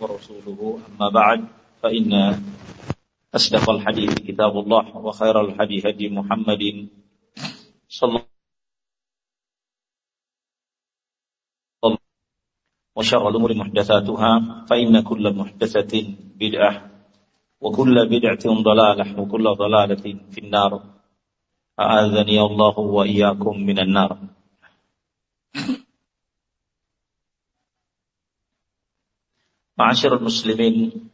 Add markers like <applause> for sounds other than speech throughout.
ورسوله. أما بعد فإن أصدق الحديث كتاب الله وخير الحديث هدي محمد صلى الله وشر الأمور محدثاتها فإن كل محدثة بدعة وكل بدعة ضلالة وكل ضلالة في النار. أعاذني الله وإياكم من النار. Ma'asyiral muslimin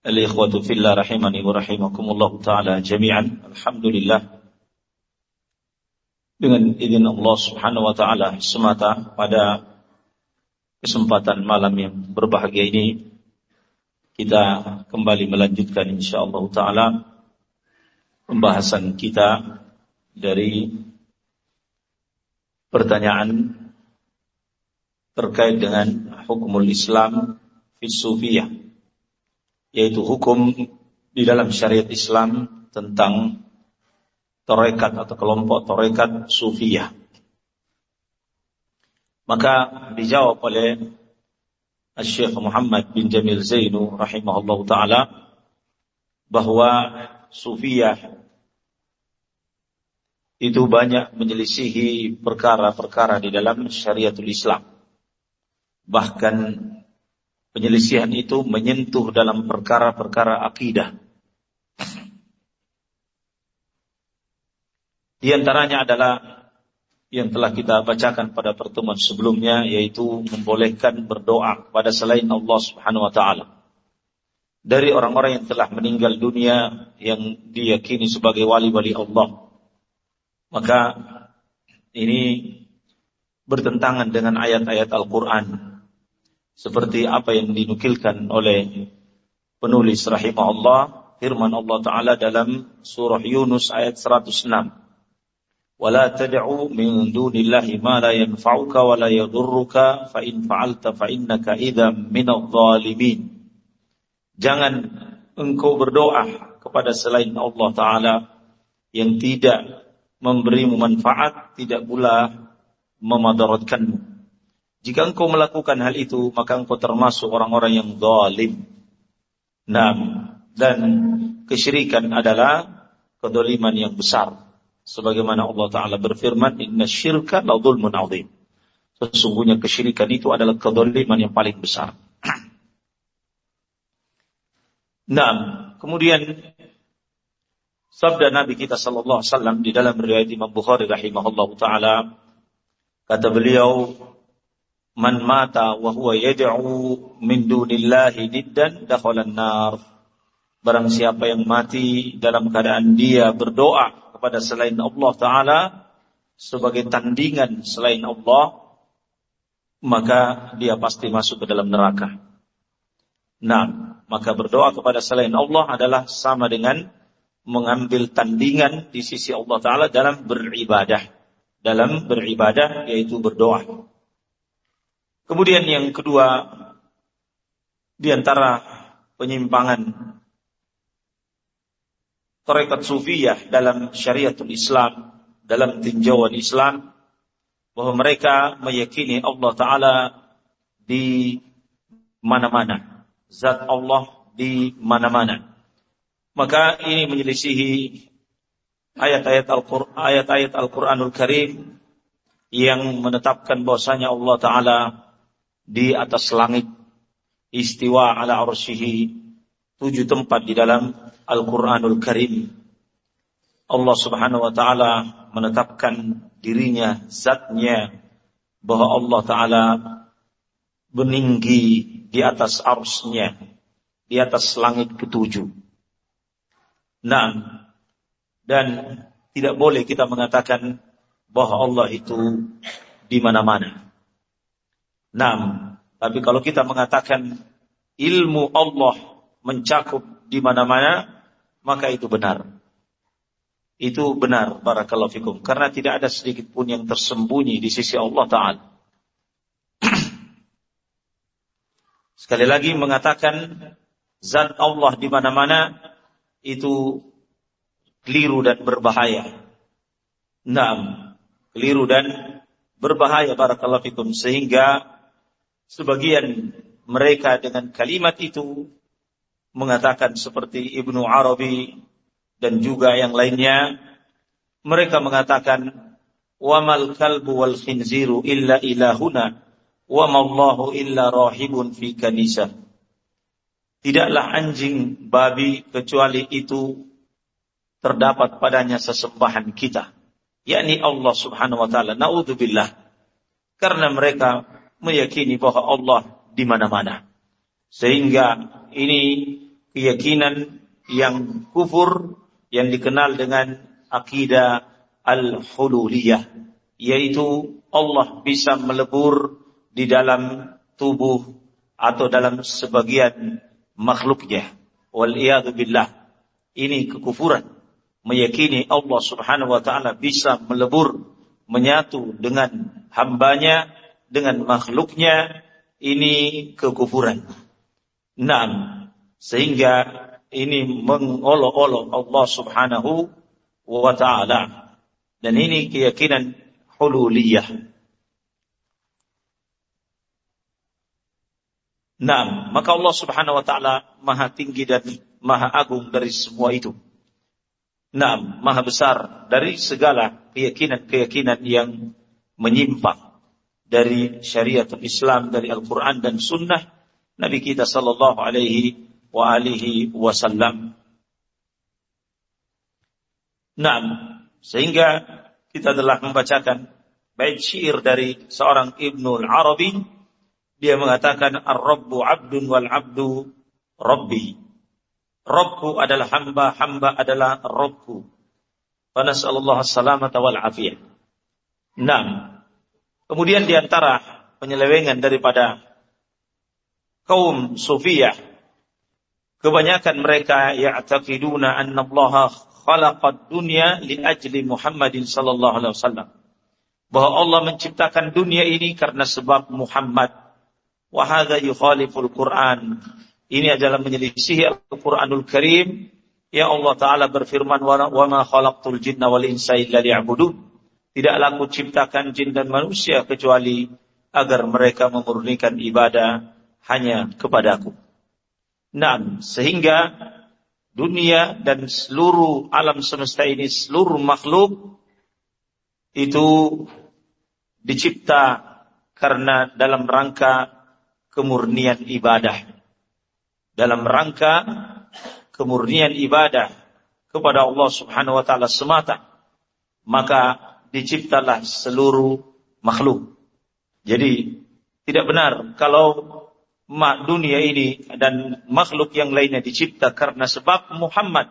Al-ikhwatu fillah rahimani wa rahimakumullah taala jami'an. Alhamdulillah dengan izin Allah Subhanahu wa taala semata pada kesempatan malam yang berbahagia ini kita kembali melanjutkan insyaallah taala pembahasan kita dari pertanyaan terkait dengan hukumul Islam fi yaitu hukum di dalam syariat Islam tentang torekat atau kelompok torekat sufiyah. Maka dijawab oleh Syekh Muhammad bin Jamil Zainu rahimahullah taala bahwa sufiyah itu banyak menyelisihi perkara-perkara di dalam syariatul Islam. Bahkan penyelisihan itu menyentuh dalam perkara-perkara akidah. Di antaranya adalah yang telah kita bacakan pada pertemuan sebelumnya yaitu membolehkan berdoa kepada selain Allah Subhanahu wa taala. Dari orang-orang yang telah meninggal dunia yang diyakini sebagai wali-wali Allah. Maka ini bertentangan dengan ayat-ayat Al-Qur'an seperti apa yang dinukilkan oleh penulis rahimahullah firman Allah taala dalam surah Yunus ayat 106 wala tad'u min dunillahi ma la yanfa'uka wa la yadurruka fa in fa'alta fa innaka idzam minadh dhalimin. Jangan engkau berdoa kepada selain Allah taala yang tidak memberimu manfaat tidak pula memadaratkanmu jika engkau melakukan hal itu, maka engkau termasuk orang-orang yang zalim. Nah, dan kesyirikan adalah kedoliman yang besar. Sebagaimana Allah Ta'ala berfirman, Inna syirka la dhulmun azim. Sesungguhnya kesyirikan itu adalah kedoliman yang paling besar. <clears throat> nah, kemudian sabda Nabi kita sallallahu alaihi wasallam di dalam riwayat Imam Bukhari rahimahullahu taala kata beliau man mata wa huwa yad'u min dunillahi niddan dakhalan nar. Barang siapa yang mati dalam keadaan dia berdoa kepada selain Allah taala sebagai tandingan selain Allah maka dia pasti masuk ke dalam neraka. Nah, maka berdoa kepada selain Allah adalah sama dengan mengambil tandingan di sisi Allah Ta'ala dalam beribadah. Dalam beribadah yaitu berdoa. Kemudian yang kedua, di antara penyimpangan tarekat sufiyah dalam syariatul Islam, dalam tinjauan Islam, bahwa mereka meyakini Allah Ta'ala di mana-mana. Zat Allah di mana-mana. Maka ini menyelisihi ayat-ayat Al-Quranul ayat -ayat Al Karim yang menetapkan bahwasanya Allah Ta'ala di atas langit istiwa ala arsyihi tujuh tempat di dalam Al-Qur'anul Karim Allah Subhanahu wa taala menetapkan dirinya zatnya bahwa Allah taala meninggi di atas arsnya di atas langit ketujuh. Nah, dan tidak boleh kita mengatakan bahwa Allah itu di mana-mana. Nah, tapi kalau kita mengatakan ilmu Allah mencakup di mana-mana, maka itu benar. Itu benar, barakallahu fikum. Karena tidak ada sedikit pun yang tersembunyi di sisi Allah Ta'ala. <clears throat> Sekali lagi mengatakan zat Allah di mana-mana itu keliru dan berbahaya. Naam, keliru dan berbahaya barakallahu fikum sehingga sebagian mereka dengan kalimat itu mengatakan seperti Ibnu Arabi dan juga yang lainnya mereka mengatakan wamal kalbu wal khinziru illa ilahuna wa mallahu illa rahibun fi kanisa. Tidaklah anjing babi kecuali itu terdapat padanya sesembahan kita yakni Allah Subhanahu wa taala. Naudzubillah. Karena mereka meyakini bahwa Allah di mana-mana. Sehingga ini keyakinan yang kufur yang dikenal dengan akidah al-hululiyah yaitu Allah bisa melebur di dalam tubuh atau dalam sebagian makhluknya. Wal billah. Ini kekufuran. Meyakini Allah Subhanahu wa taala bisa melebur menyatu dengan hambanya dengan makhluknya ini kekufuran. Enam, sehingga ini mengolok-olok Allah Subhanahu wa taala. Dan ini keyakinan hululiyah. Nah, maka Allah Subhanahu wa taala maha tinggi dan maha agung dari semua itu. Nah, maha besar dari segala keyakinan-keyakinan yang menyimpang dari syariat Islam, dari Al-Quran dan Sunnah Nabi kita Sallallahu Alaihi wa alihi wasallam. Nah, sehingga kita telah membacakan bait syair dari seorang Ibnu Arabi dia mengatakan ar-rabbu 'abdun wal 'abdu rabbi. Rabbku adalah hamba, hamba adalah Rabbku. Wa nas'alullah as-salamata wal afiyah. Naam. Kemudian di antara penyelewengan daripada kaum sufiyah kebanyakan mereka ya'taqiduna anna Allah khalaqad dunya li ajli Muhammadin sallallahu alaihi wasallam. Bahwa Allah menciptakan dunia ini karena sebab Muhammad. Wa hadza yukhaliful Quran. Ini adalah menyelisihi Al-Qur'anul Karim. Ya Allah taala berfirman wa ma khalaqtul jinna wal insa illa Tidaklah aku ciptakan jin dan manusia kecuali agar mereka memurnikan ibadah hanya kepadaku. Nah, sehingga dunia dan seluruh alam semesta ini, seluruh makhluk itu dicipta karena dalam rangka kemurnian ibadah. Dalam rangka kemurnian ibadah kepada Allah Subhanahu wa taala semata. Maka diciptalah seluruh makhluk. Jadi tidak benar kalau dunia ini dan makhluk yang lainnya dicipta karena sebab Muhammad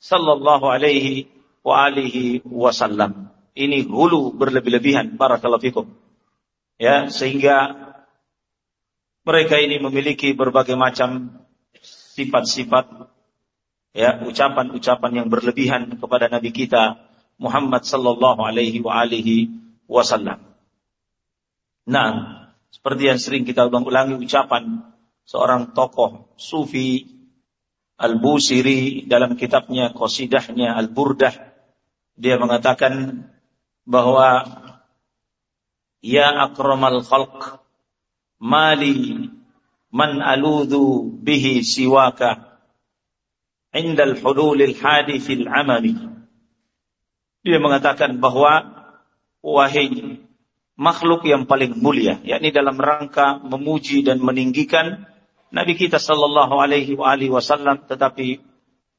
sallallahu alaihi wa alihi wasallam. Ini hulu berlebih-lebihan barakallahu fikum. Ya, sehingga mereka ini memiliki berbagai macam sifat-sifat ya, ucapan-ucapan yang berlebihan kepada nabi kita Muhammad sallallahu alaihi wa alihi wasallam. Nah, seperti yang sering kita ulang-ulangi ucapan seorang tokoh sufi Al-Busiri dalam kitabnya Qasidahnya Al-Burdah dia mengatakan bahwa ya akramal khalq mali man aludhu bihi siwaka indal hululil hadithil amali dia mengatakan bahwa wahai makhluk yang paling mulia, yakni dalam rangka memuji dan meninggikan Nabi kita sallallahu alaihi wasallam tetapi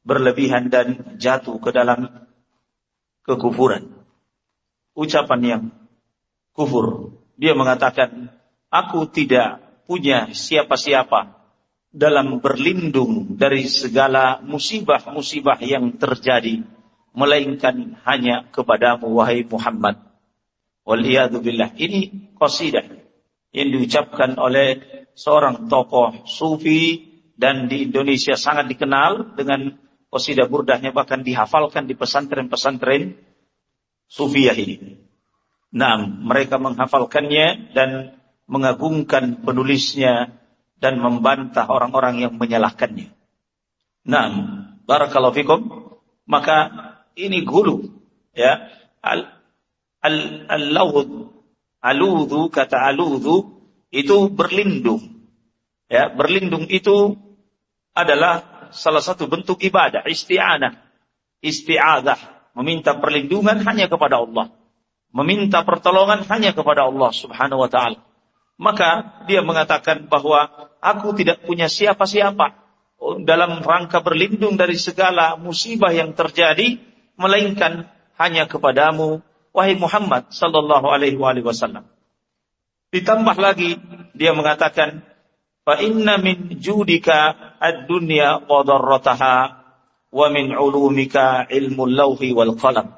berlebihan dan jatuh ke dalam kekufuran. Ucapan yang kufur. Dia mengatakan, aku tidak punya siapa-siapa dalam berlindung dari segala musibah-musibah yang terjadi melainkan hanya kepadamu wahai Muhammad. Waliyadzubillah. Ini qasidah yang diucapkan oleh seorang tokoh sufi dan di Indonesia sangat dikenal dengan qasidah burdahnya bahkan dihafalkan di pesantren-pesantren sufiyah ini. Nah, mereka menghafalkannya dan mengagungkan penulisnya dan membantah orang-orang yang menyalahkannya. Nah, barakallahu fikum. Maka ini gulu ya. Al al al aludhu kata aludhu itu berlindung. Ya, berlindung itu adalah salah satu bentuk ibadah, isti'anah, isti'adah, meminta perlindungan hanya kepada Allah. Meminta pertolongan hanya kepada Allah Subhanahu wa taala. Maka dia mengatakan bahwa aku tidak punya siapa-siapa dalam rangka berlindung dari segala musibah yang terjadi melainkan hanya kepadamu wahai Muhammad sallallahu alaihi wasallam. Ditambah lagi dia mengatakan fa inna min judika ad-dunya wa darrataha wa min ulumika ilmu lauhi wal qalam.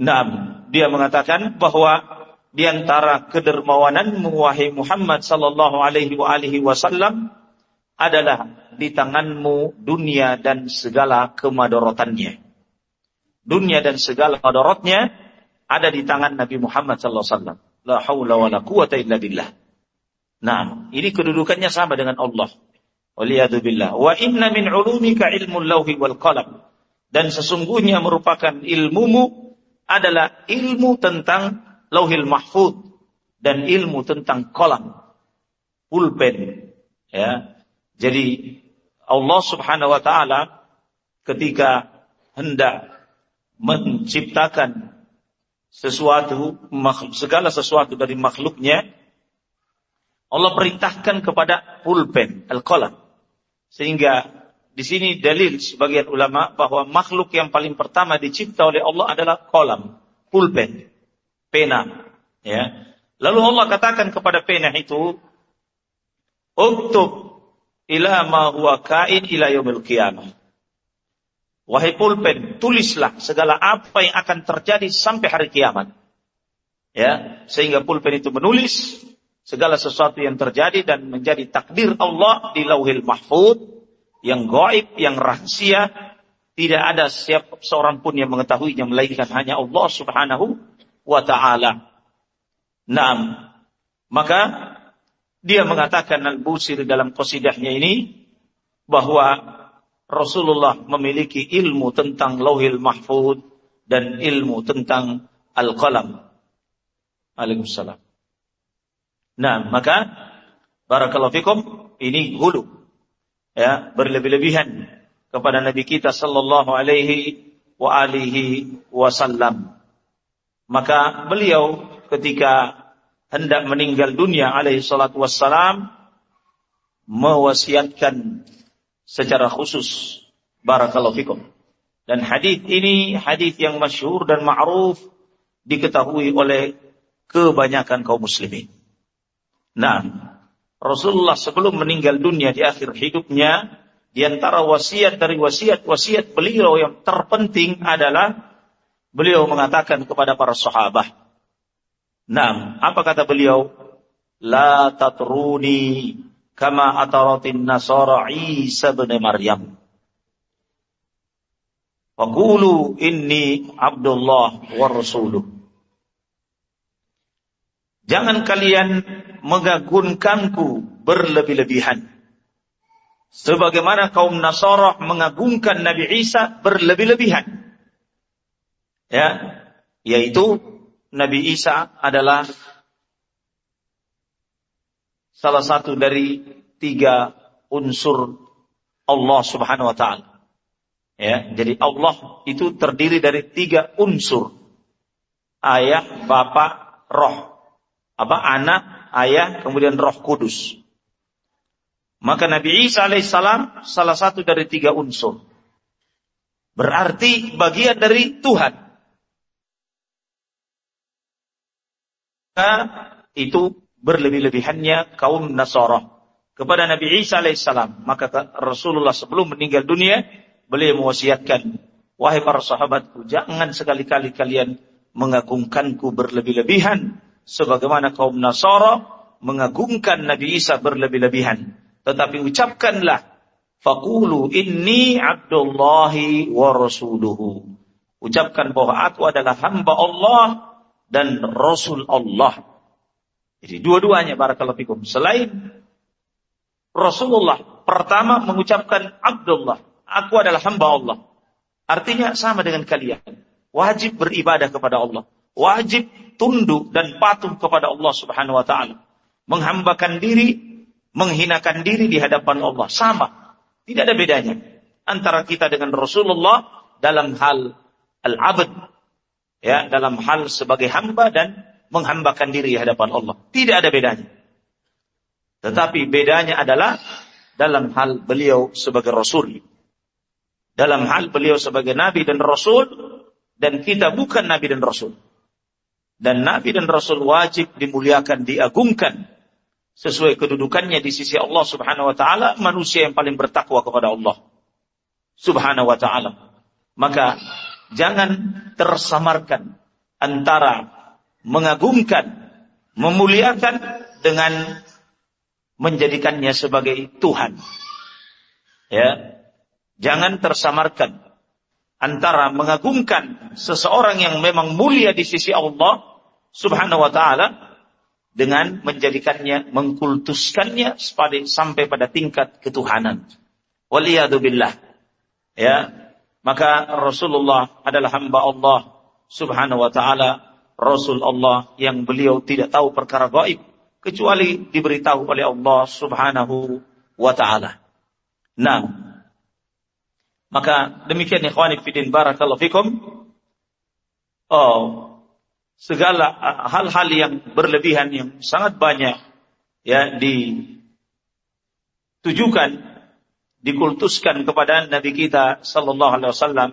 Naam, dia mengatakan bahwa di antara kedermawananmu wahai Muhammad sallallahu alaihi wasallam adalah di tanganmu dunia dan segala kemadorotannya. Dunia dan segala madorotnya ada di tangan Nabi Muhammad sallallahu alaihi wasallam. La haula illa billah. Nah, ini kedudukannya sama dengan Allah. Waliyadzubillah. Wa inna min ulumika ilmu lauhi wal qalam. Dan sesungguhnya merupakan ilmumu adalah ilmu tentang lauhil mahfud dan ilmu tentang kolam pulpen ya jadi Allah Subhanahu wa taala ketika hendak menciptakan sesuatu segala sesuatu dari makhluknya Allah perintahkan kepada pulpen, al-qalam. Sehingga di sini dalil sebagian ulama bahwa makhluk yang paling pertama dicipta oleh Allah adalah kolam, pulpen, pena. Ya. Lalu Allah katakan kepada pena itu, Uktub ila ma huwa kain ila qiyamah. Wahai pulpen, tulislah segala apa yang akan terjadi sampai hari kiamat. Ya, sehingga pulpen itu menulis segala sesuatu yang terjadi dan menjadi takdir Allah di lauhil mahfud yang gaib, yang rahasia, tidak ada siapa seorang pun yang mengetahuinya melainkan hanya Allah Subhanahu wa taala. Naam. Maka dia mengatakan Al-Busiri dalam qasidahnya ini bahwa Rasulullah memiliki ilmu tentang lauhil mahfud dan ilmu tentang al-qalam. Waalaikumsalam. Nah, maka barakallahu fikum ini hulu ya, berlebih-lebihan kepada Nabi kita sallallahu alaihi wa alihi wasallam. Maka beliau ketika hendak meninggal dunia alaihi salatu wassalam mewasiatkan secara khusus barakallahu fikum. Dan hadis ini hadis yang masyhur dan ma'ruf diketahui oleh kebanyakan kaum muslimin. Nah, Rasulullah sebelum meninggal dunia di akhir hidupnya, di antara wasiat dari wasiat-wasiat beliau yang terpenting adalah beliau mengatakan kepada para sahabat. Nah, apa kata beliau? La tatruni kama ataratin nasara Isa bin Maryam. Faqulu inni Abdullah wa rasuluh. Jangan kalian mengagungkanku berlebih-lebihan. Sebagaimana kaum Nasara mengagungkan Nabi Isa berlebih-lebihan. Ya, yaitu Nabi Isa adalah salah satu dari tiga unsur Allah Subhanahu wa taala. Ya, jadi Allah itu terdiri dari tiga unsur. Ayah, bapak, roh. Apa? Anak, ayah, kemudian roh kudus. Maka Nabi Isa alaihissalam salah satu dari tiga unsur. Berarti bagian dari Tuhan. Itu berlebih-lebihannya kaum Nasara kepada Nabi Isa alaihissalam. Maka Rasulullah sebelum meninggal dunia, beliau mewasiatkan, wahai para sahabatku, jangan sekali-kali kalian mengagungkanku berlebih-lebihan sebagaimana kaum Nasara mengagungkan Nabi Isa berlebih-lebihan. tetapi ucapkanlah faqulu inni abdullahi wa rasuluhu. Ucapkan bahwa aku adalah hamba Allah dan rasul Allah. Jadi dua-duanya fikum. Selain Rasulullah pertama mengucapkan Abdullah, aku adalah hamba Allah. Artinya sama dengan kalian. Wajib beribadah kepada Allah. Wajib tunduk dan patuh kepada Allah Subhanahu wa taala. Menghambakan diri, menghinakan diri di hadapan Allah sama. Tidak ada bedanya antara kita dengan Rasulullah dalam hal al-abd ya, dalam hal sebagai hamba dan menghambakan diri di hadapan Allah. Tidak ada bedanya. Tetapi bedanya adalah dalam hal beliau sebagai rasul. Dalam hal beliau sebagai nabi dan rasul dan kita bukan nabi dan rasul. Dan nabi dan rasul wajib dimuliakan, diagungkan sesuai kedudukannya di sisi Allah Subhanahu wa taala, manusia yang paling bertakwa kepada Allah Subhanahu wa taala. Maka jangan tersamarkan antara mengagungkan, memuliakan dengan menjadikannya sebagai Tuhan. Ya. Jangan tersamarkan antara mengagungkan seseorang yang memang mulia di sisi Allah Subhanahu wa taala dengan menjadikannya mengkultuskannya sampai pada tingkat ketuhanan. Waliyadzubillah. Ya. Maka Rasulullah adalah hamba Allah Subhanahu wa taala, Rasul Allah yang beliau tidak tahu perkara gaib kecuali diberitahu oleh Allah Subhanahu wa taala. Nah, maka demikian ikhwani fillah barakallahu fikum. Oh, segala hal-hal yang berlebihan yang sangat banyak ya ditujukan dikultuskan kepada Nabi kita sallallahu alaihi wasallam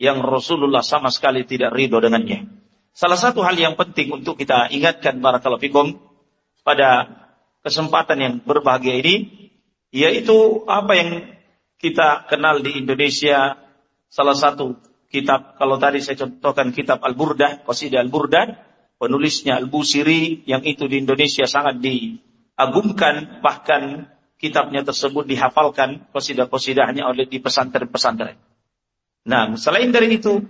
yang Rasulullah sama sekali tidak ridho dengannya. Salah satu hal yang penting untuk kita ingatkan fikum pada kesempatan yang berbahagia ini yaitu apa yang kita kenal di Indonesia salah satu kitab kalau tadi saya contohkan kitab Al-Burdah, Qasidah Al-Burdah, penulisnya Al-Busiri yang itu di Indonesia sangat diagungkan bahkan kitabnya tersebut dihafalkan qasidah-qasidahnya oleh di pesantren-pesantren. Nah, selain dari itu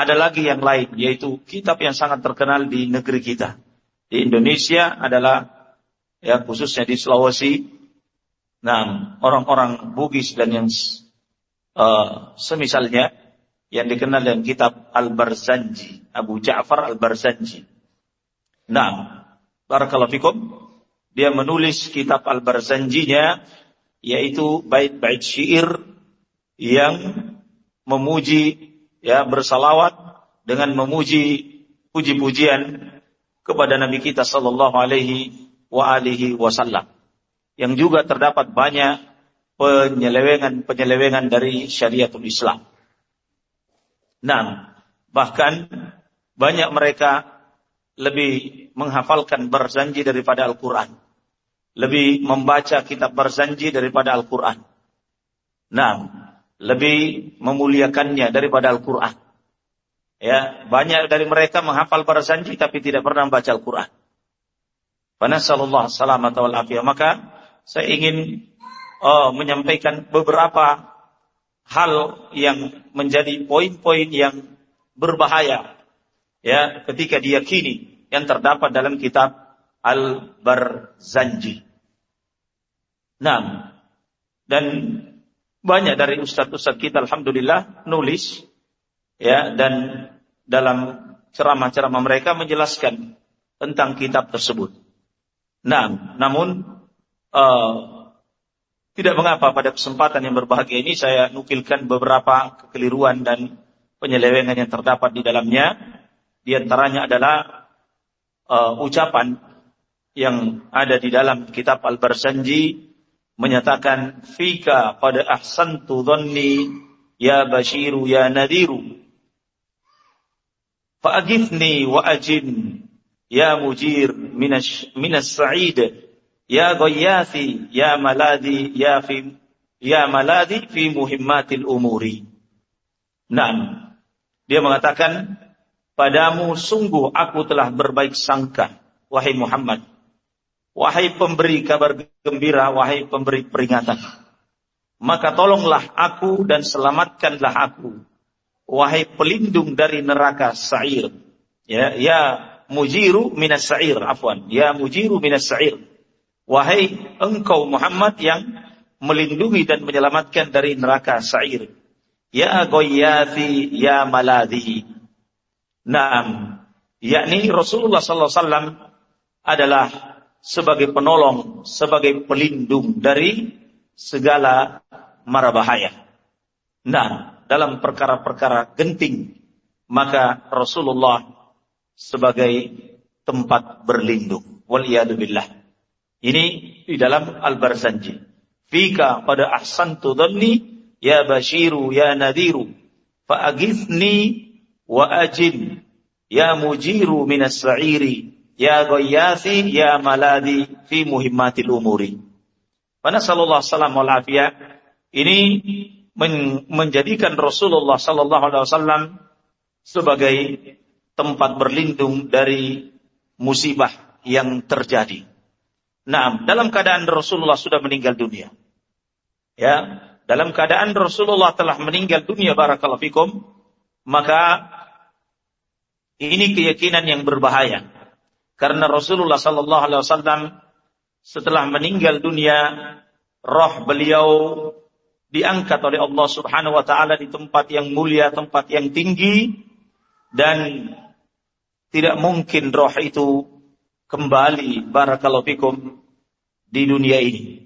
ada lagi yang lain yaitu kitab yang sangat terkenal di negeri kita. Di Indonesia adalah ya khususnya di Sulawesi. Nah, orang-orang Bugis dan yang uh, semisalnya yang dikenal dengan kitab Al-Barzanji, Abu Ja'far Al-Barzanji. Nah, barakallahu fikum, dia menulis kitab Al-Barzanjinya yaitu bait-bait syair yang memuji ya bersalawat dengan memuji puji-pujian kepada Nabi kita sallallahu alaihi wa alihi wasallam. Yang juga terdapat banyak penyelewengan-penyelewengan dari syariatul Islam. Nah, bahkan banyak mereka lebih menghafalkan berzanji daripada Al-Quran. Lebih membaca kitab berzanji daripada Al-Quran. Nah, lebih memuliakannya daripada Al-Quran. Ya, banyak dari mereka menghafal berzanji tapi tidak pernah membaca Al-Quran. Panasallallahu salamat wal afiyah. Maka saya ingin uh, menyampaikan beberapa hal yang menjadi poin-poin yang berbahaya ya ketika diyakini yang terdapat dalam kitab Al-Barzanji. Nah, dan banyak dari ustadz-ustadz kita alhamdulillah nulis ya dan dalam ceramah-ceramah mereka menjelaskan tentang kitab tersebut. Nah, namun uh, tidak mengapa pada kesempatan yang berbahagia ini saya nukilkan beberapa kekeliruan dan penyelewengan yang terdapat di dalamnya. Di antaranya adalah uh, ucapan yang ada di dalam kitab Al-Barsanji menyatakan fika pada ahsantu dhanni ya bashiru ya nadiru fa'agifni wa ajin Ya mujir minas, minas sa'id. Ya ghayyasi. Ya maladi. Ya fi, ya maladi fi muhimmatil umuri. Nah, dia mengatakan, padamu sungguh aku telah berbaik sangka, wahai Muhammad. Wahai pemberi kabar gembira, wahai pemberi peringatan. Maka tolonglah aku dan selamatkanlah aku, wahai pelindung dari neraka sa'ir. Ya, ya mujiru minas sa'ir, afwan. Ya mujiru minas sa'ir. Wahai engkau Muhammad yang melindungi dan menyelamatkan dari neraka sa'ir. Ya goyati ya maladi. Naam. Yakni Rasulullah sallallahu alaihi wasallam adalah sebagai penolong, sebagai pelindung dari segala mara bahaya. Nah, dalam perkara-perkara genting, maka Rasulullah sebagai tempat berlindung. Waliyadzubillah. Ini di dalam Al-Barzanji. Fika pada ahsantu dhanni ya bashiru ya nadiru fa'agithni wa ajin ya mujiru minas sa'iri ya ghayyasi ya maladi fi muhimmatil umuri. Pada sallallahu alaihi wasallam ini men menjadikan Rasulullah sallallahu alaihi wasallam sebagai tempat berlindung dari musibah yang terjadi. Nah, dalam keadaan Rasulullah sudah meninggal dunia. Ya, dalam keadaan Rasulullah telah meninggal dunia barakallahu fikum, maka ini keyakinan yang berbahaya. Karena Rasulullah sallallahu alaihi wasallam setelah meninggal dunia, roh beliau diangkat oleh Allah Subhanahu wa taala di tempat yang mulia, tempat yang tinggi dan tidak mungkin roh itu kembali barakallahu fikum di dunia ini.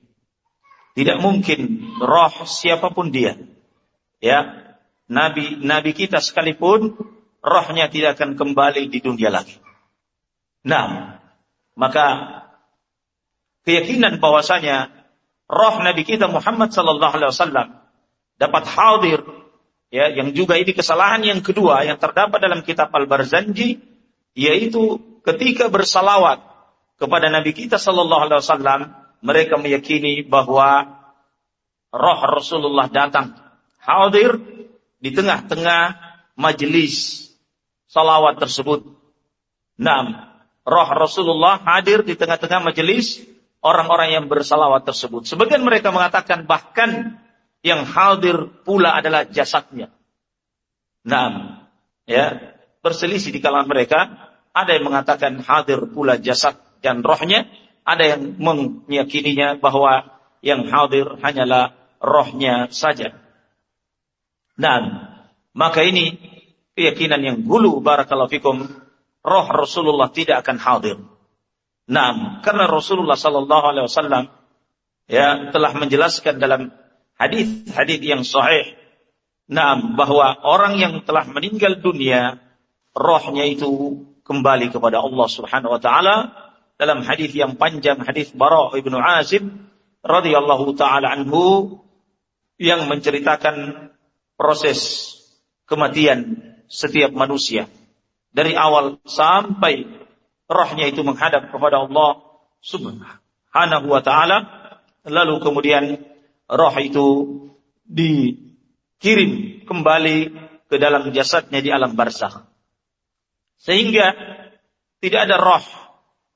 Tidak mungkin roh siapa pun dia. Ya, nabi nabi kita sekalipun rohnya tidak akan kembali di dunia lagi. Nah, maka keyakinan bahwasanya roh nabi kita Muhammad sallallahu alaihi wasallam dapat hadir ya yang juga ini kesalahan yang kedua yang terdapat dalam kitab Al-Barzanji yaitu ketika bersalawat kepada nabi kita sallallahu alaihi wasallam mereka meyakini bahwa roh Rasulullah datang hadir di tengah-tengah majelis salawat tersebut. Nah, roh Rasulullah hadir di tengah-tengah majelis orang-orang yang bersalawat tersebut. Sebagian mereka mengatakan bahkan yang hadir pula adalah jasadnya. Nah, ya, berselisih di kalangan mereka. Ada yang mengatakan hadir pula jasad dan rohnya ada yang meyakininya bahwa yang hadir hanyalah rohnya saja. Nah, maka ini keyakinan yang gulu barakallahu fikum, roh Rasulullah tidak akan hadir. Nah, karena Rasulullah sallallahu alaihi wasallam ya telah menjelaskan dalam hadis-hadis yang sahih Nah, bahwa orang yang telah meninggal dunia, rohnya itu kembali kepada Allah Subhanahu wa taala dalam hadis yang panjang hadis Bara ibnu Azib radhiyallahu taala anhu yang menceritakan proses kematian setiap manusia dari awal sampai rohnya itu menghadap kepada Allah Subhanahu wa taala lalu kemudian roh itu dikirim kembali ke dalam jasadnya di alam barzakh sehingga tidak ada roh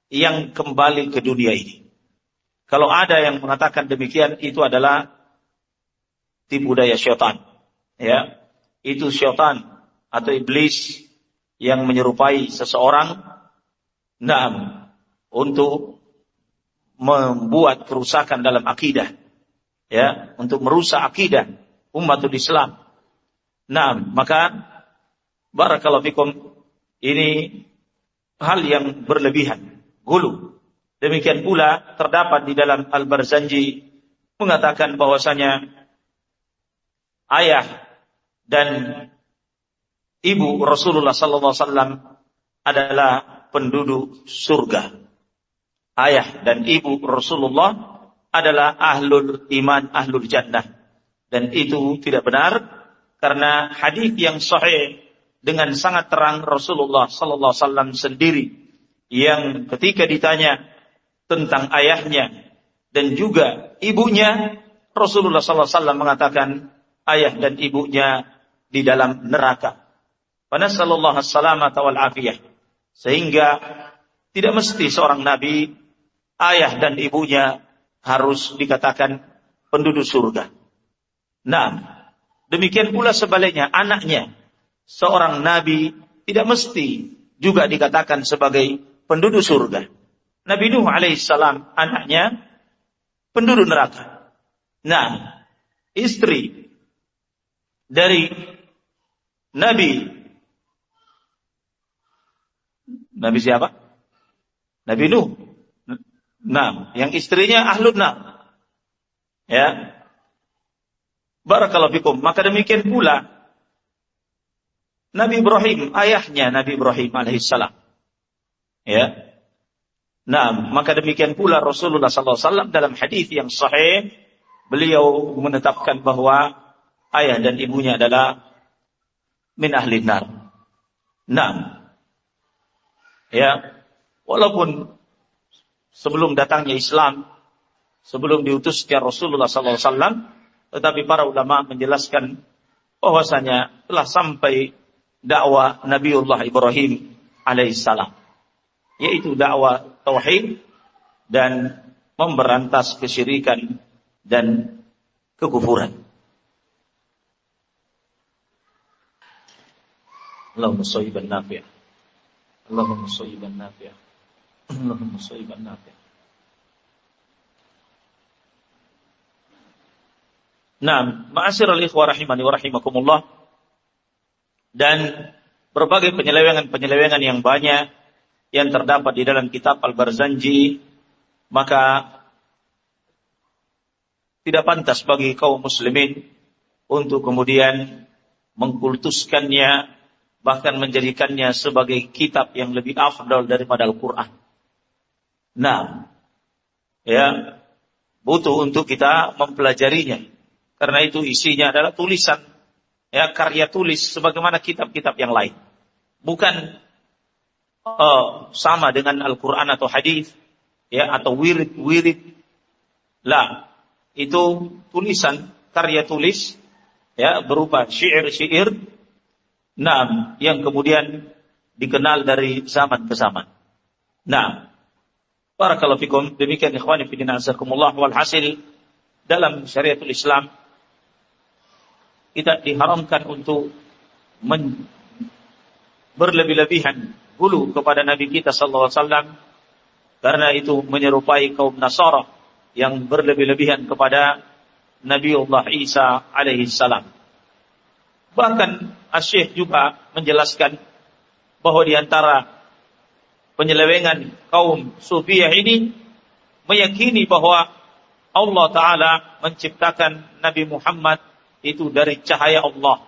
yang kembali ke dunia ini. Kalau ada yang mengatakan demikian itu adalah tipu daya syaitan. Ya, itu syaitan atau iblis yang menyerupai seseorang nah, untuk membuat kerusakan dalam akidah. Ya, untuk merusak akidah umatul Islam. Nah, maka barakallahu fikum ini hal yang berlebihan gulu. Demikian pula terdapat di dalam Al-Barzanji mengatakan bahwasanya ayah dan ibu Rasulullah sallallahu alaihi wasallam adalah penduduk surga. Ayah dan ibu Rasulullah adalah ahlul iman, ahlul jannah. Dan itu tidak benar karena hadis yang sahih dengan sangat terang Rasulullah sallallahu alaihi wasallam sendiri yang ketika ditanya tentang ayahnya dan juga ibunya, Rasulullah SAW mengatakan ayah dan ibunya di dalam neraka. Pada sallallahu alaihi afiyah. Sehingga tidak mesti seorang nabi ayah dan ibunya harus dikatakan penduduk surga. Nah, demikian pula sebaliknya anaknya seorang nabi tidak mesti juga dikatakan sebagai penduduk surga. Nabi Nuh alaihissalam anaknya penduduk neraka. Nah, istri dari Nabi Nabi siapa? Nabi Nuh. Nah, yang istrinya ahlun nar. Ya. Barakallahu fikum. Maka demikian pula Nabi Ibrahim, ayahnya Nabi Ibrahim alaihissalam. Ya. Nah, maka demikian pula Rasulullah SAW dalam hadis yang sahih, beliau menetapkan bahwa ayah dan ibunya adalah min ahli nar. Nah, ya, walaupun sebelum datangnya Islam, sebelum diutusnya Rasulullah SAW, tetapi para ulama menjelaskan bahwasanya telah sampai dakwah Nabiullah Ibrahim alaihissalam yaitu dakwah tauhid dan memberantas kesyirikan dan kekufuran. Allahumma sayyiban nafi'ah. Allahumma sayyiban nafi'ah. Allahumma sayyiban nafi'ah. Nah, ma'asyiral ikhwah rahimani wa. Dan berbagai penyelewengan-penyelewengan yang banyak yang terdapat di dalam kitab Al-Barzanji, maka tidak pantas bagi kaum muslimin untuk kemudian mengkultuskannya, bahkan menjadikannya sebagai kitab yang lebih afdal daripada Al-Quran. Nah, ya, butuh untuk kita mempelajarinya karena itu isinya adalah tulisan, ya karya tulis sebagaimana kitab-kitab yang lain. Bukan uh, sama dengan Al-Quran atau hadis, ya atau wirid-wirid. Lah, itu tulisan, karya tulis, ya berupa syair-syair, nah yang kemudian dikenal dari zaman ke zaman. Nah, Barakallahu fikum. Demikian ikhwani fi din wal hasil dalam syariatul Islam tidak diharamkan untuk men berlebih-lebihan hulu kepada Nabi kita sallallahu alaihi wasallam karena itu menyerupai kaum Nasara yang berlebih-lebihan kepada Nabiullah Isa alaihi salam. Bahkan Asyik juga menjelaskan bahwa di antara penyelewengan kaum Sufiyah ini meyakini bahwa Allah Ta'ala menciptakan Nabi Muhammad itu dari cahaya Allah.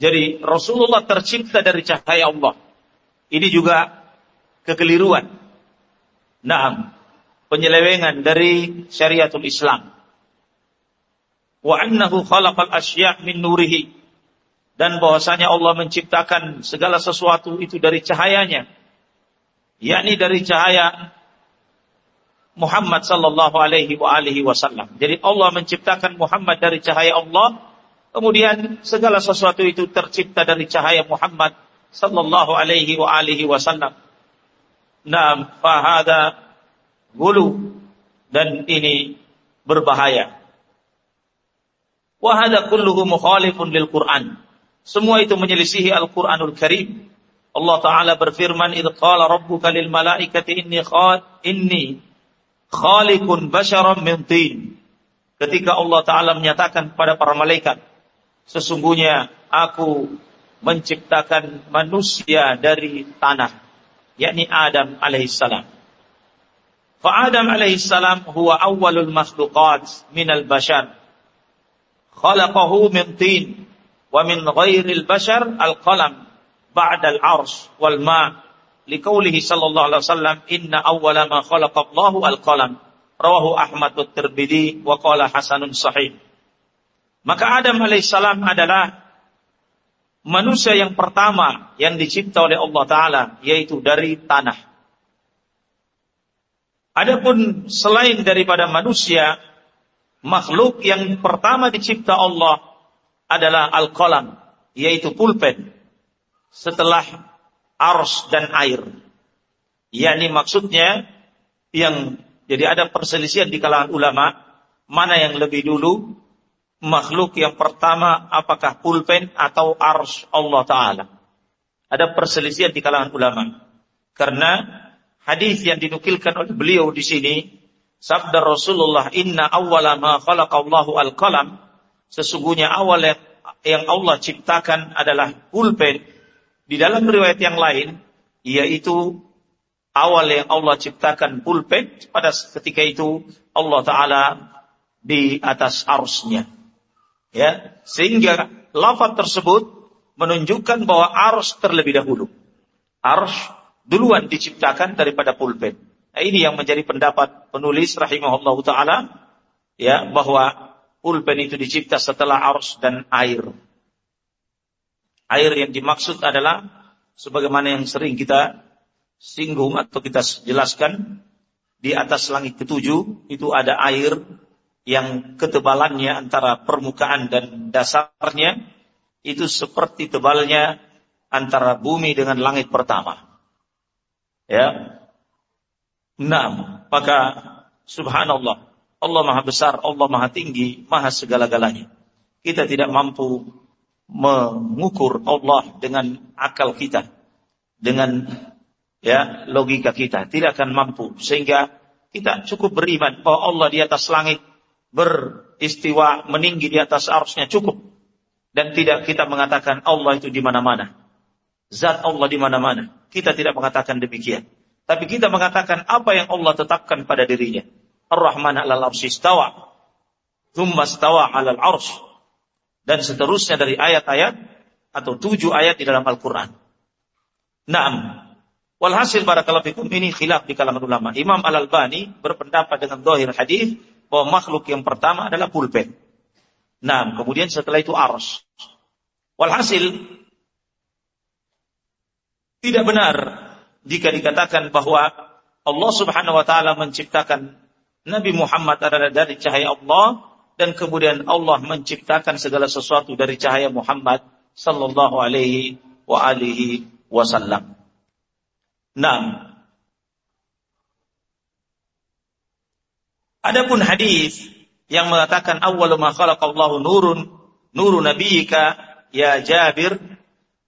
Jadi Rasulullah tercipta dari cahaya Allah. Ini juga kekeliruan. Nah, penyelewengan dari syariatul Islam. Wa annahu khalaqal asya' min nurihi. Dan bahwasanya Allah menciptakan segala sesuatu itu dari cahayanya. yakni dari cahaya Muhammad sallallahu alaihi wa alihi wasallam. Jadi Allah menciptakan Muhammad dari cahaya Allah, kemudian segala sesuatu itu tercipta dari cahaya Muhammad sallallahu alaihi wa alihi wasallam. Naam, fahada gulu dan ini berbahaya. Wa hada kulluhu mukhalifun lil Qur'an. Semua itu menyelisihi Al-Qur'anul Karim. Allah Ta'ala berfirman, "Idz qala rabbuka lil malaikati inni khal inni khaliqun basyaram min tin. Ketika Allah Ta'ala menyatakan kepada para malaikat, sesungguhnya aku menciptakan manusia dari tanah, yakni Adam alaihissalam. Fa Adam alaihissalam huwa awwalul makhluqat minal bashar. Khalaqahu min tin wa min ghairil bashar al-qalam ba'da al-arsh wal ma' liqaulihi sallallahu alaihi wasallam inna awwala ma khalaqallahu al-qalam. Rawahu Ahmad wa Tirmidzi wa qala hasanun sahih. Maka Adam alaihissalam adalah manusia yang pertama yang dicipta oleh Allah taala yaitu dari tanah. Adapun selain daripada manusia makhluk yang pertama dicipta Allah adalah al-qalam yaitu pulpen. Setelah ars dan air. yakni maksudnya yang jadi ada perselisihan di kalangan ulama mana yang lebih dulu makhluk yang pertama apakah pulpen atau ars Allah taala. Ada perselisihan di kalangan ulama. Karena hadis yang dinukilkan oleh beliau di sini sabda Rasulullah inna awwala ma khalaqallahu al-qalam. Sesungguhnya awal yang, Allah ciptakan adalah pulpen. Di dalam riwayat yang lain yaitu awal yang Allah ciptakan pulpen pada ketika itu Allah taala di atas arusnya. Ya sehingga lafaz tersebut menunjukkan bahwa arus terlebih dahulu. Arus duluan diciptakan daripada pulpen. Nah, ini yang menjadi pendapat penulis rahimahullah taala ya bahwa pulpen itu dicipta setelah arus dan air. Air yang dimaksud adalah sebagaimana yang sering kita singgung atau kita jelaskan di atas langit ketujuh itu ada air yang ketebalannya antara permukaan dan dasarnya itu seperti tebalnya antara bumi dengan langit pertama. Ya. Enam. Maka subhanallah. Allah maha besar, Allah maha tinggi, maha segala-galanya. Kita tidak mampu mengukur Allah dengan akal kita. Dengan ya logika kita. Tidak akan mampu. Sehingga kita cukup beriman bahwa Allah di atas langit beristiwa meninggi di atas arusnya cukup. Dan tidak kita mengatakan Allah itu di mana-mana. Zat Allah di mana-mana. Kita tidak mengatakan demikian. Tapi kita mengatakan apa yang Allah tetapkan pada dirinya. Ar-Rahman alal arsi istawa. Thumma istawa alal arsh. Dan seterusnya dari ayat-ayat atau tujuh ayat di dalam Al-Quran. Naam. Walhasil barakallahu fikum ini khilaf di kalangan ulama. Imam Al-Albani berpendapat dengan dohir hadis bahwa makhluk yang pertama adalah pulpen. Nah, kemudian setelah itu ars. Walhasil tidak benar jika dikatakan bahwa Allah Subhanahu wa taala menciptakan Nabi Muhammad adalah dari cahaya Allah dan kemudian Allah menciptakan segala sesuatu dari cahaya Muhammad sallallahu alaihi wa alihi wasallam. Nah, Adapun hadis yang mengatakan awwalu ma khalaqallahu nurun nuru nabiyyika ya Jabir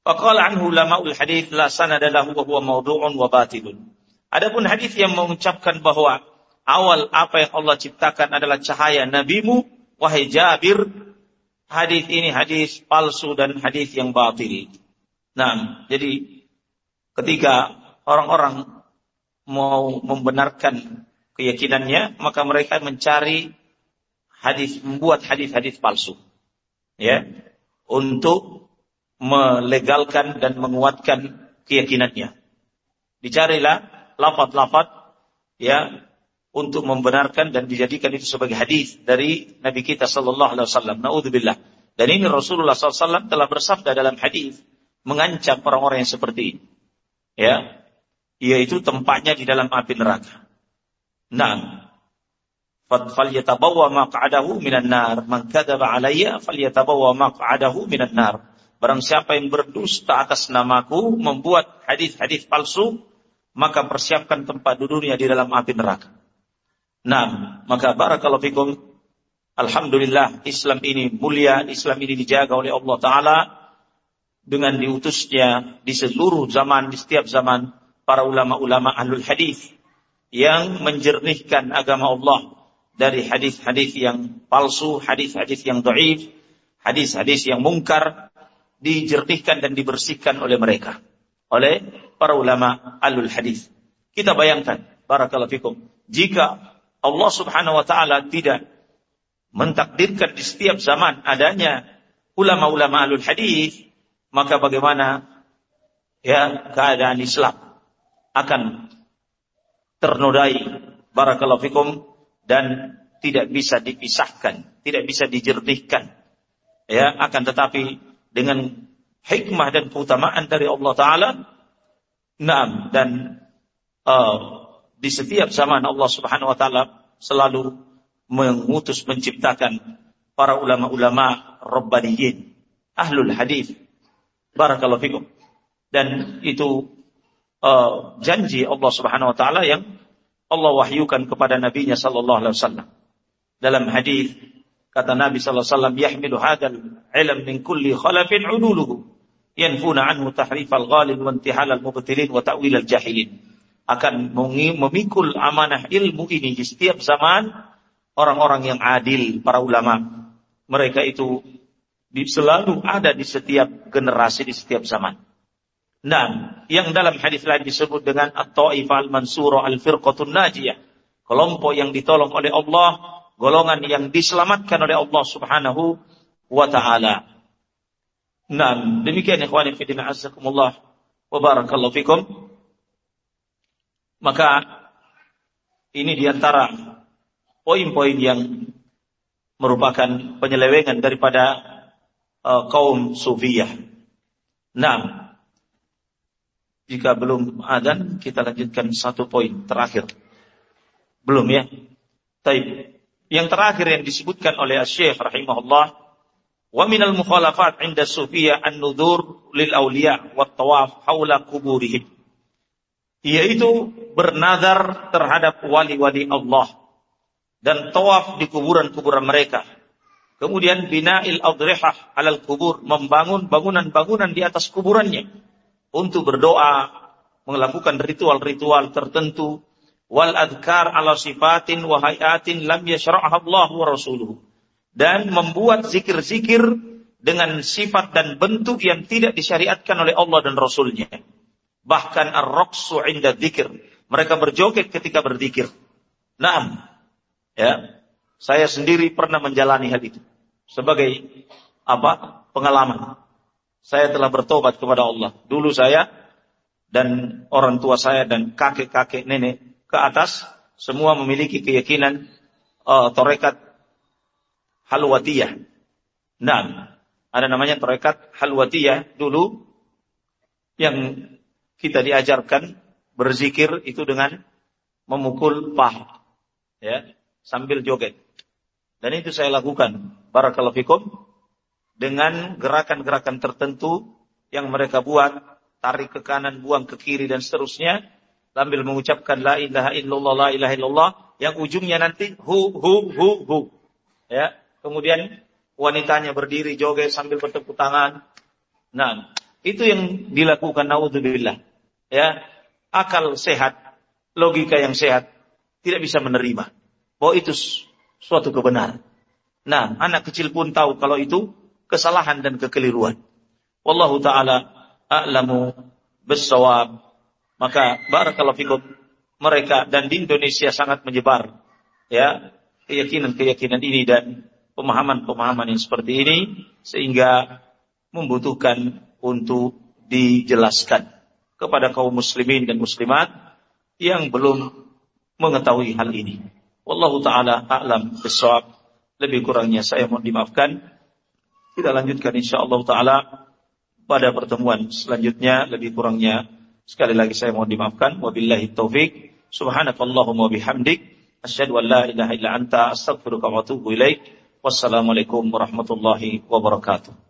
Faqala anhu ulama'ul hadith la sanada lahu wa huwa mawdu'un wa batilun. Adapun hadis yang mengucapkan bahwa awal apa yang Allah ciptakan adalah cahaya nabimu wahai Jabir hadis ini hadis palsu dan hadis yang batil. Nah, jadi ketika orang-orang mau membenarkan keyakinannya, maka mereka mencari hadis membuat hadis-hadis palsu. Ya, untuk melegalkan dan menguatkan keyakinannya. Dicarilah lafat-lafat ya untuk membenarkan dan dijadikan itu sebagai hadis dari Nabi kita sallallahu alaihi wasallam. Nauzubillah. Dan ini Rasulullah SAW telah bersabda dalam hadis mengancam orang-orang yang seperti ini. Ya, yaitu tempatnya di dalam api neraka. Nah, falyatabawwa maq'adahu minan nar. Man kadzaba alayya falyatabawwa maq'adahu minan nar. Barang siapa yang berdusta atas namaku, membuat hadis-hadis palsu, maka persiapkan tempat duduknya di dalam api neraka. Nah, maka barakallahu fikum. Alhamdulillah Islam ini mulia, Islam ini dijaga oleh Allah Ta'ala dengan diutusnya di seluruh zaman, di setiap zaman para ulama-ulama ahlul hadis yang menjernihkan agama Allah dari hadis-hadis yang palsu, hadis-hadis yang doif, hadis-hadis yang mungkar, dijernihkan dan dibersihkan oleh mereka oleh para ulama alul hadis. Kita bayangkan, barakallahu fikum, jika Allah Subhanahu wa taala tidak mentakdirkan di setiap zaman adanya ulama-ulama alul hadis, maka bagaimana ya keadaan Islam akan ternodai barakallahu fikum dan tidak bisa dipisahkan, tidak bisa dijernihkan. Ya, akan tetapi dengan hikmah dan keutamaan dari Allah Ta'ala. Naam, dan uh, di setiap zaman Allah Subhanahu Wa Ta'ala selalu mengutus menciptakan para ulama-ulama Rabbaniyin, ahlul hadis. Barakallahu fikum. Dan itu uh, janji Allah Subhanahu wa taala yang Allah wahyukan kepada nabinya sallallahu alaihi wasallam. Dalam hadis kata Nabi sallallahu alaihi wasallam yahmilu hadzal ilm min kulli khalafin uduluhu yanfuna anhu tahrif al-ghalib wa intihal al-mubtilin wa ta'wil al-jahilin. Akan memikul amanah ilmu ini di setiap zaman orang-orang yang adil, para ulama. Mereka itu selalu ada di setiap generasi, di setiap zaman. Nah, yang dalam hadis lain disebut dengan at-ta'ifah al-mansurah al-firqatun najiyah. Kelompok yang ditolong oleh Allah, golongan yang diselamatkan oleh Allah Subhanahu wa taala. Nah, demikian ikhwan fillah azakumullah wa barakallahu fikum. Maka ini di antara poin-poin yang merupakan penyelewengan daripada uh, kaum sufiyah. Nah, jika belum adzan, kita lanjutkan satu poin terakhir. Belum ya? Taib. Yang terakhir yang disebutkan oleh Syekh rahimahullah, wa minal mukhalafat 'inda sufiyah an-nudur lil awliya wa tawaf haula kuburihim. Yaitu bernazar terhadap wali-wali Allah dan tawaf di kuburan-kuburan mereka. Kemudian bina'il adrihah alal kubur, membangun bangunan-bangunan di atas kuburannya untuk berdoa, melakukan ritual-ritual tertentu, wal adkar ala sifatin wa hayatin lam yashra'aha Allah wa rasuluhu. Dan membuat zikir-zikir dengan sifat dan bentuk yang tidak disyariatkan oleh Allah dan Rasulnya. Bahkan ar-raqsu inda dzikir. Mereka berjoget ketika berzikir. Naam. Ya. Saya sendiri pernah menjalani hal itu. Sebagai apa? Pengalaman saya telah bertobat kepada Allah. Dulu saya dan orang tua saya dan kakek-kakek nenek ke atas semua memiliki keyakinan uh, torekat halwatiyah. Nah, ada namanya torekat halwatiyah dulu yang kita diajarkan berzikir itu dengan memukul paha ya sambil joget. Dan itu saya lakukan. Barakallahu fikum dengan gerakan-gerakan tertentu yang mereka buat, tarik ke kanan, buang ke kiri dan seterusnya, sambil mengucapkan la ilaha illallah, la ilaha illallah, yang ujungnya nanti hu hu hu hu. Ya, kemudian wanitanya berdiri joget sambil bertepuk tangan. Nah, itu yang dilakukan naudzubillah. Ya, akal sehat, logika yang sehat tidak bisa menerima bahwa itu suatu kebenaran. Nah, anak kecil pun tahu kalau itu kesalahan dan kekeliruan. Wallahu taala a'lamu bissawab. Maka barakallahu fikum mereka dan di Indonesia sangat menyebar ya keyakinan-keyakinan ini dan pemahaman-pemahaman yang seperti ini sehingga membutuhkan untuk dijelaskan kepada kaum muslimin dan muslimat yang belum mengetahui hal ini. Wallahu taala a'lam bissawab. Lebih kurangnya saya mohon dimaafkan. Kita lanjutkan insyaallah taala pada pertemuan selanjutnya lebih kurangnya sekali lagi saya mohon dimaafkan. Wabillahi taufik subhanakallahumma bihamdik. Asyhadu an la ilaha illa anta. Astaghfiruka wa atubu ilaik. Wassalamualaikum warahmatullahi wabarakatuh